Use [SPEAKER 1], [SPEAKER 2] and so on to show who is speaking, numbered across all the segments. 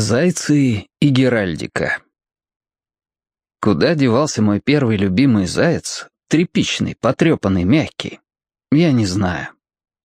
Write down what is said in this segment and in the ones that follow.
[SPEAKER 1] Зайцы и Геральдика Куда девался мой первый любимый заяц, тряпичный, потрепанный, мягкий? Я не знаю.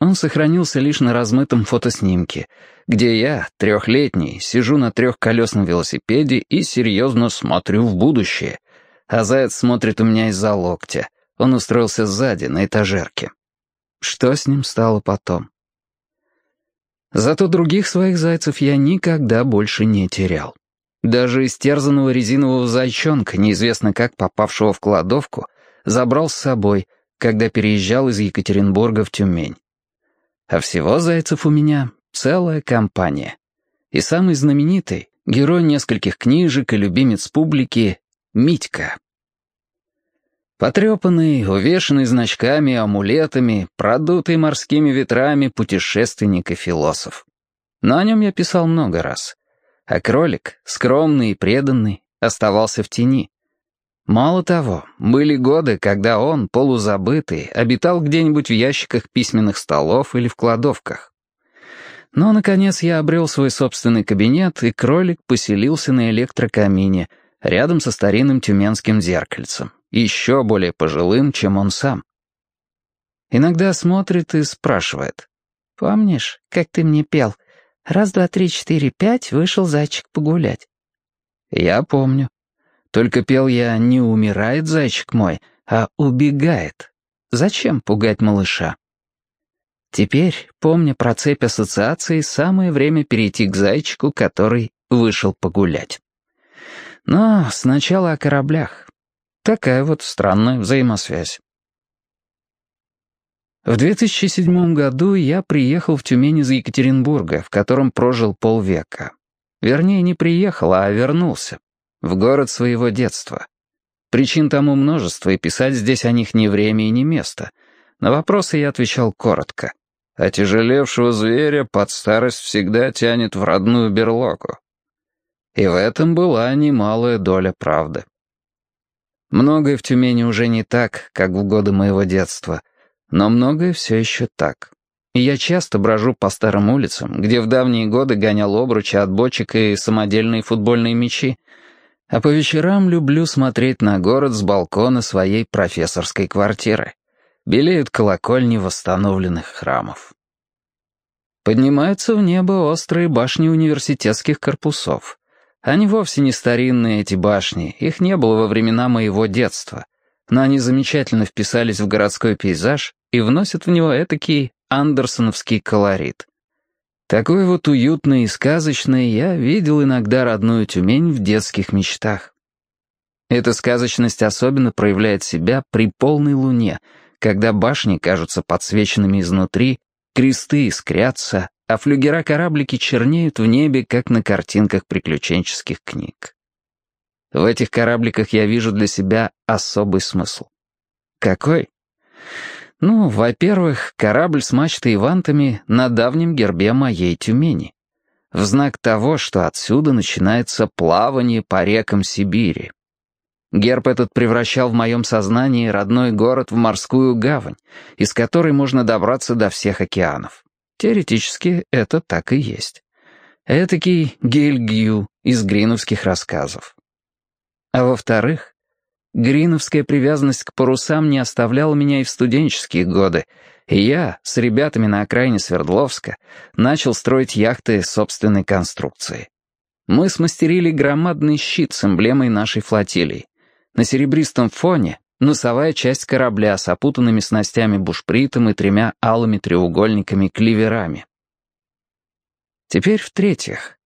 [SPEAKER 1] Он сохранился лишь на размытом фотоснимке, где я, трехлетний, сижу на трехколесном велосипеде и серьезно смотрю в будущее, а заяц смотрит у меня из-за локтя. Он устроился сзади, на этажерке. Что с ним стало потом? Зато других своих зайцев я никогда больше не терял. Даже истерзанного резинового зайчонка, неизвестно как попавшего в кладовку, забрал с собой, когда переезжал из Екатеринбурга в Тюмень. А всего зайцев у меня целая компания. И самый знаменитый, герой нескольких книжек и любимец публики — Митька. Потрепанный, увешанный значками амулетами, продутый морскими ветрами путешественник и философ. Но о нем я писал много раз. А кролик, скромный и преданный, оставался в тени. Мало того, были годы, когда он, полузабытый, обитал где-нибудь в ящиках письменных столов или в кладовках. Но, наконец, я обрел свой собственный кабинет, и кролик поселился на электрокамине, рядом со старинным тюменским зеркальцем еще более пожилым, чем он сам. Иногда смотрит и спрашивает. «Помнишь, как ты мне пел? Раз, два, три, четыре, пять, вышел зайчик погулять». Я помню. Только пел я «Не умирает зайчик мой», а «Убегает». Зачем пугать малыша? Теперь, помня про цепь ассоциаций, самое время перейти к зайчику, который вышел погулять. Но сначала о кораблях. Такая вот странная взаимосвязь. В 2007 году я приехал в Тюмень из Екатеринбурга, в котором прожил полвека. Вернее, не приехал, а вернулся. В город своего детства. Причин тому множество, и писать здесь о них ни время и ни место. На вопросы я отвечал коротко. Отяжелевшего зверя под старость всегда тянет в родную берлогу. И в этом была немалая доля правды. Многое в Тюмени уже не так, как в годы моего детства, но многое все еще так. И я часто брожу по старым улицам, где в давние годы гонял обручи от бочек и самодельные футбольные мячи, а по вечерам люблю смотреть на город с балкона своей профессорской квартиры. Белеют колокольни восстановленных храмов. Поднимаются в небо острые башни университетских корпусов. Они вовсе не старинные, эти башни, их не было во времена моего детства, но они замечательно вписались в городской пейзаж и вносят в него этакий андерсоновский колорит. Такой вот уютный и сказочный я видел иногда родную Тюмень в детских мечтах. Эта сказочность особенно проявляет себя при полной луне, когда башни кажутся подсвеченными изнутри, кресты искрятся, а флюгера-кораблики чернеют в небе, как на картинках приключенческих книг. В этих корабликах я вижу для себя особый смысл. Какой? Ну, во-первых, корабль с мачтой и вантами на давнем гербе моей Тюмени. В знак того, что отсюда начинается плавание по рекам Сибири. Герб этот превращал в моем сознании родной город в морскую гавань, из которой можно добраться до всех океанов. Теоретически это так и есть. Этакий Гельгью из гриновских рассказов. А во-вторых, гриновская привязанность к парусам не оставляла меня и в студенческие годы, и я с ребятами на окраине Свердловска начал строить яхты собственной конструкции. Мы смастерили громадный щит с эмблемой нашей флотилии. На серебристом фоне носовая часть корабля с опутанными снастями бушпритом и тремя алыми треугольниками-кливерами. Теперь в-третьих,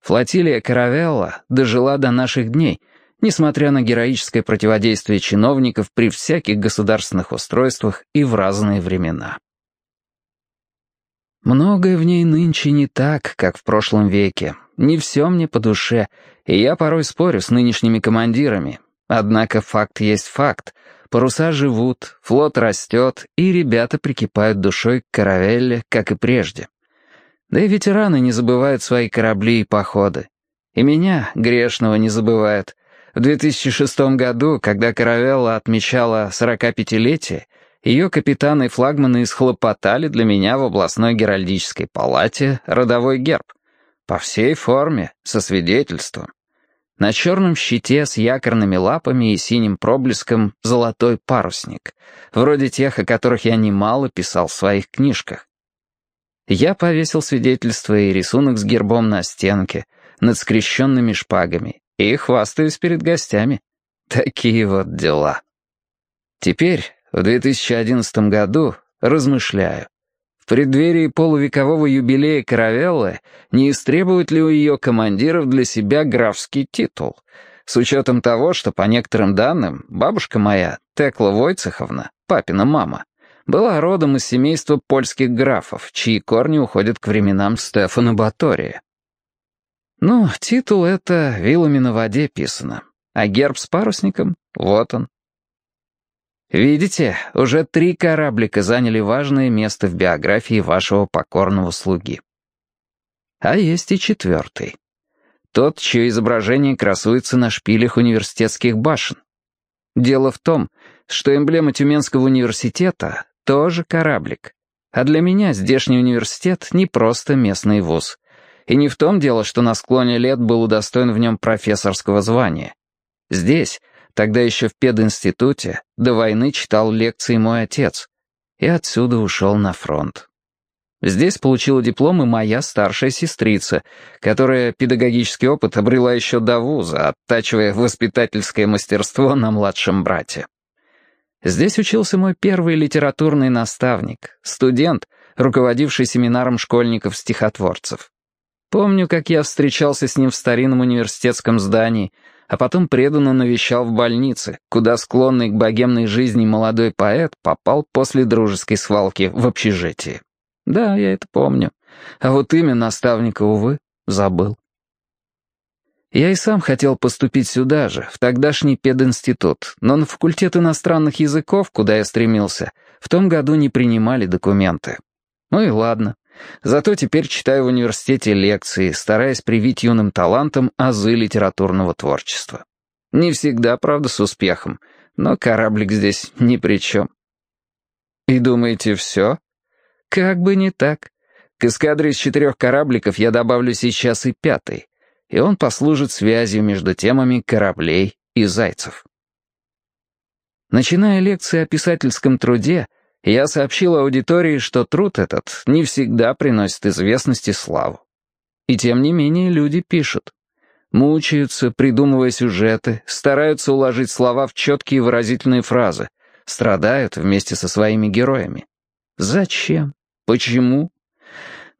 [SPEAKER 1] флотилия Каравелла дожила до наших дней, несмотря на героическое противодействие чиновников при всяких государственных устройствах и в разные времена. Многое в ней нынче не так, как в прошлом веке. Не все мне по душе, и я порой спорю с нынешними командирами, Однако факт есть факт. Паруса живут, флот растет, и ребята прикипают душой к каравелле, как и прежде. Да и ветераны не забывают свои корабли и походы. И меня, грешного, не забывают. В 2006 году, когда каравелла отмечала 45-летие, ее капитаны и флагманы исхлопотали для меня в областной геральдической палате родовой герб. по всей форме, со свидетельством. На черном щите с якорными лапами и синим проблеском золотой парусник, вроде тех, о которых я немало писал в своих книжках. Я повесил свидетельство и рисунок с гербом на стенке, над скрещенными шпагами, и хвастаюсь перед гостями. Такие вот дела. Теперь, в 2011 году, размышляю. Преддверии полувекового юбилея Каравеллы не истребует ли у ее командиров для себя графский титул, с учетом того, что, по некоторым данным, бабушка моя, Текла Войцеховна, папина мама, была родом из семейства польских графов, чьи корни уходят к временам Стефана Батория. Ну, титул это вилами на воде писано, а герб с парусником — вот он. Видите, уже три кораблика заняли важное место в биографии вашего покорного слуги. А есть и четвертый. Тот, чье изображение красуется на шпилях университетских башен. Дело в том, что эмблема Тюменского университета тоже кораблик. А для меня здешний университет не просто местный вуз. И не в том дело, что на склоне лет был удостоен в нем профессорского звания. Здесь Тогда еще в пединституте до войны читал лекции мой отец. И отсюда ушел на фронт. Здесь получила диплом и моя старшая сестрица, которая педагогический опыт обрела еще до вуза, оттачивая воспитательское мастерство на младшем брате. Здесь учился мой первый литературный наставник, студент, руководивший семинаром школьников-стихотворцев. Помню, как я встречался с ним в старинном университетском здании — а потом преданно навещал в больнице, куда склонный к богемной жизни молодой поэт попал после дружеской свалки в общежитие. Да, я это помню. А вот имя наставника, увы, забыл. Я и сам хотел поступить сюда же, в тогдашний пединститут, но на факультет иностранных языков, куда я стремился, в том году не принимали документы. Ну и ладно. Зато теперь читаю в университете лекции, стараясь привить юным талантам азы литературного творчества. Не всегда, правда, с успехом, но кораблик здесь ни при чем. И думаете, все? Как бы не так. К эскадре из четырех корабликов я добавлю сейчас и пятый, и он послужит связью между темами кораблей и зайцев. Начиная лекции о писательском труде, я сообщил аудитории, что труд этот не всегда приносит известность и славу. И тем не менее люди пишут. Мучаются, придумывая сюжеты, стараются уложить слова в четкие выразительные фразы, страдают вместе со своими героями. Зачем? Почему?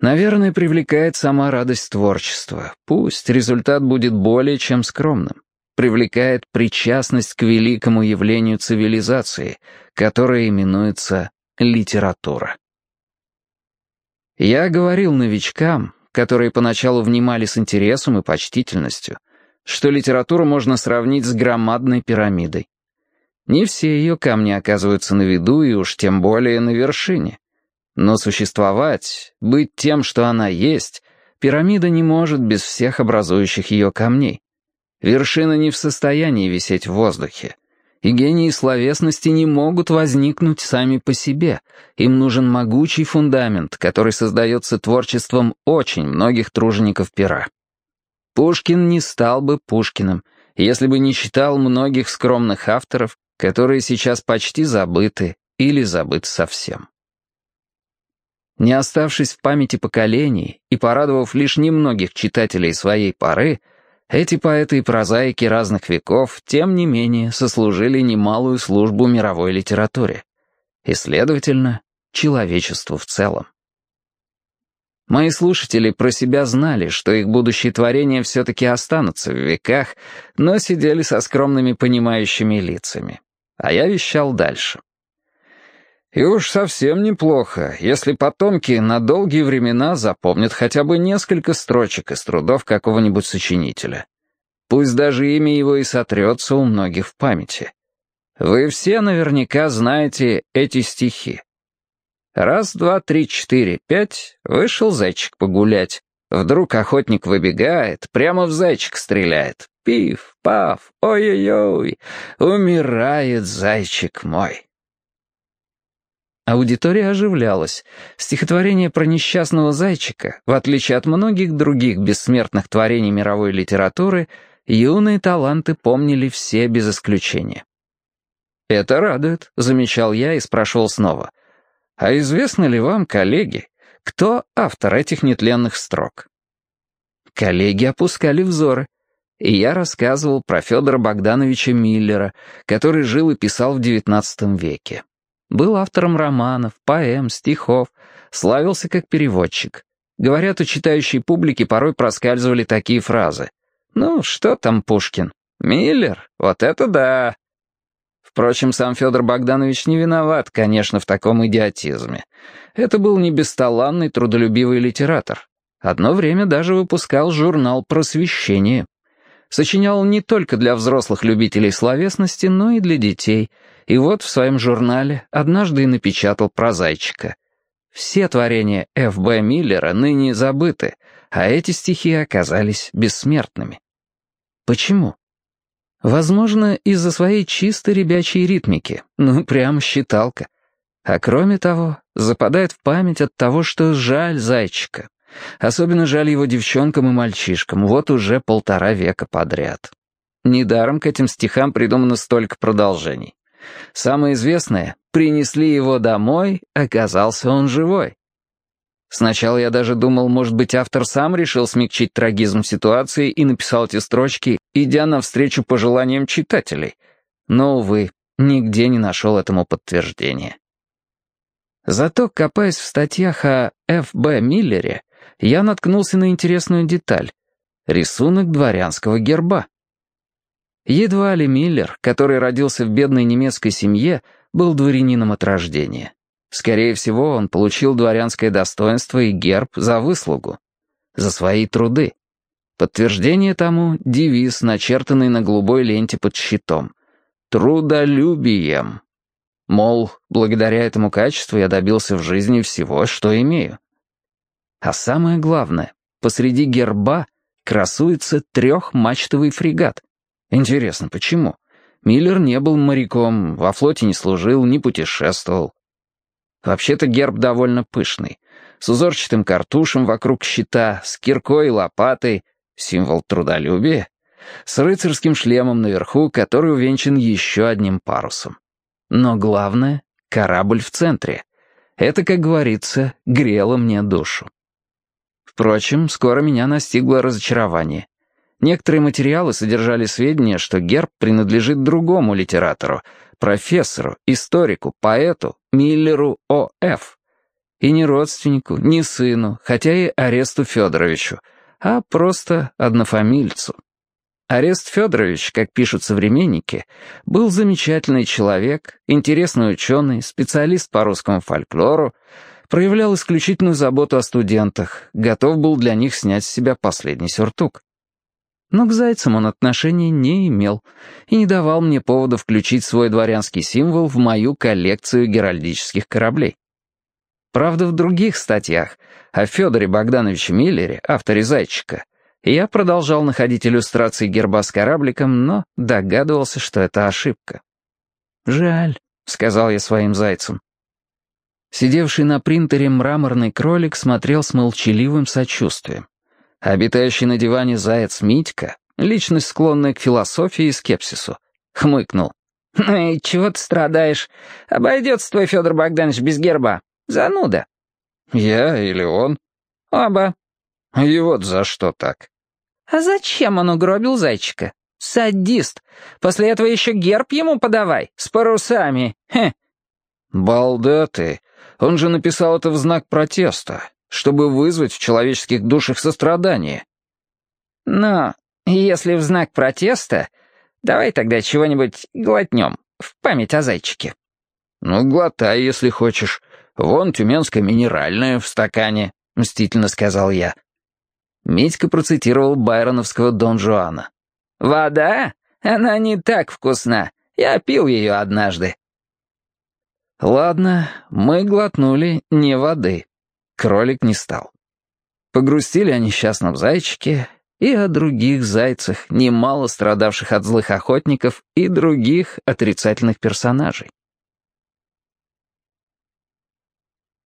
[SPEAKER 1] Наверное, привлекает сама радость творчества. Пусть результат будет более чем скромным привлекает причастность к великому явлению цивилизации, которое именуется литература. Я говорил новичкам, которые поначалу внимали с интересом и почтительностью, что литературу можно сравнить с громадной пирамидой. Не все ее камни оказываются на виду и уж тем более на вершине. Но существовать, быть тем, что она есть, пирамида не может без всех образующих ее камней. Вершина не в состоянии висеть в воздухе. И гении словесности не могут возникнуть сами по себе. Им нужен могучий фундамент, который создается творчеством очень многих тружеников пера. Пушкин не стал бы Пушкиным, если бы не читал многих скромных авторов, которые сейчас почти забыты или забыты совсем. Не оставшись в памяти поколений и порадовав лишь немногих читателей своей поры, эти поэты и прозаики разных веков, тем не менее, сослужили немалую службу мировой литературе и, следовательно, человечеству в целом. Мои слушатели про себя знали, что их будущие творения все-таки останутся в веках, но сидели со скромными понимающими лицами. А я вещал дальше. И уж совсем неплохо, если потомки на долгие времена запомнят хотя бы несколько строчек из трудов какого-нибудь сочинителя. Пусть даже имя его и сотрется у многих в памяти. Вы все наверняка знаете эти стихи. Раз, два, три, четыре, пять, вышел зайчик погулять. Вдруг охотник выбегает, прямо в зайчик стреляет. Пиф, паф, ой-ой-ой, умирает зайчик мой. Аудитория оживлялась. Стихотворение про несчастного зайчика, в отличие от многих других бессмертных творений мировой литературы, юные таланты помнили все без исключения. «Это радует», — замечал я и спрашивал снова. «А известно ли вам, коллеги, кто автор этих нетленных строк?» Коллеги опускали взоры, и я рассказывал про Федора Богдановича Миллера, который жил и писал в XIX веке. Был автором романов, поэм, стихов, славился как переводчик. Говорят, у читающей публики порой проскальзывали такие фразы. «Ну, что там Пушкин? Миллер? Вот это да!» Впрочем, сам Федор Богданович не виноват, конечно, в таком идиотизме. Это был не бесталанный, трудолюбивый литератор. Одно время даже выпускал журнал «Просвещение». Сочинял не только для взрослых любителей словесности, но и для детей — и вот в своем журнале однажды и напечатал про зайчика. Все творения Ф.Б. Миллера ныне забыты, а эти стихи оказались бессмертными. Почему? Возможно, из-за своей чистой ребячей ритмики, ну, прям считалка. А кроме того, западает в память от того, что жаль зайчика. Особенно жаль его девчонкам и мальчишкам, вот уже полтора века подряд. Недаром к этим стихам придумано столько продолжений. Самое известное — принесли его домой, оказался он живой. Сначала я даже думал, может быть, автор сам решил смягчить трагизм ситуации и написал эти строчки, идя навстречу пожеланиям читателей. Но, увы, нигде не нашел этому подтверждения. Зато, копаясь в статьях о Ф.Б. Миллере, я наткнулся на интересную деталь — рисунок дворянского герба. Едва ли Миллер, который родился в бедной немецкой семье, был дворянином от рождения. Скорее всего, он получил дворянское достоинство и герб за выслугу, за свои труды. Подтверждение тому — девиз, начертанный на голубой ленте под щитом. «Трудолюбием». Мол, благодаря этому качеству я добился в жизни всего, что имею. А самое главное, посреди герба красуется трехмачтовый фрегат, Интересно, почему? Миллер не был моряком, во флоте не служил, не путешествовал. Вообще-то герб довольно пышный. С узорчатым картушем вокруг щита, с киркой и лопатой, символ трудолюбия, с рыцарским шлемом наверху, который увенчан еще одним парусом. Но главное — корабль в центре. Это, как говорится, грело мне душу. Впрочем, скоро меня настигло разочарование. Некоторые материалы содержали сведения, что герб принадлежит другому литератору, профессору, историку, поэту Миллеру О.Ф. И не родственнику, не сыну, хотя и Аресту Федоровичу, а просто однофамильцу. Арест Федорович, как пишут современники, был замечательный человек, интересный ученый, специалист по русскому фольклору, проявлял исключительную заботу о студентах, готов был для них снять с себя последний сюртук. Но к зайцам он отношения не имел и не давал мне повода включить свой дворянский символ в мою коллекцию геральдических кораблей. Правда, в других статьях о Федоре Богдановиче Миллере, авторе «Зайчика», я продолжал находить иллюстрации герба с корабликом, но догадывался, что это ошибка. «Жаль», — сказал я своим зайцам. Сидевший на принтере мраморный кролик смотрел с молчаливым сочувствием. Обитающий на диване заяц Митька, личность, склонная к философии и скепсису, хмыкнул. «Ну и чего ты страдаешь? Обойдется твой Федор Богданович без герба. Зануда». «Я или он?» «Оба». «И вот за что так?» «А зачем он угробил зайчика? Садист. После этого еще герб ему подавай, с парусами. Хе». «Балда ты. Он же написал это в знак протеста чтобы вызвать в человеческих душах сострадание.
[SPEAKER 2] Но если в знак протеста, давай тогда чего-нибудь глотнем в память о зайчике.
[SPEAKER 1] Ну, глотай, если хочешь. Вон тюменская минеральная в стакане, мстительно сказал я. Митька процитировал байроновского Дон Жуана.
[SPEAKER 2] «Вода? Она не так вкусна. Я пил ее однажды».
[SPEAKER 1] Ладно, мы глотнули не воды. Кролик не стал. Погрустили о несчастном зайчике и о других зайцах, немало страдавших от злых охотников и других отрицательных персонажей.